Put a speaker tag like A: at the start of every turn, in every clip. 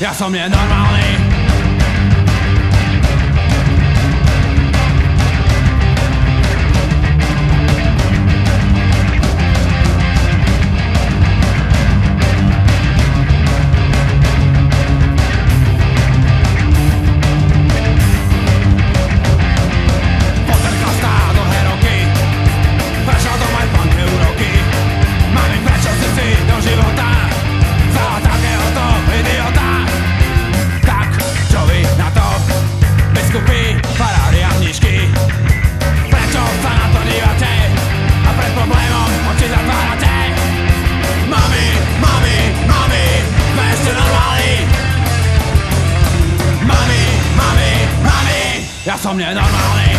A: Ja som je normálny Jag somnar när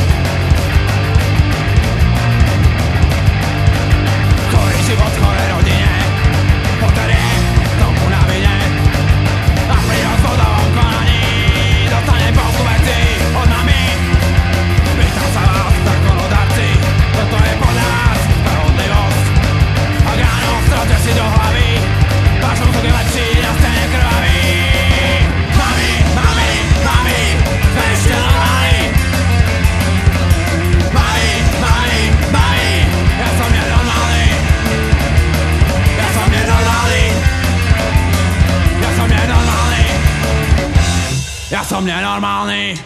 A: som nenormálny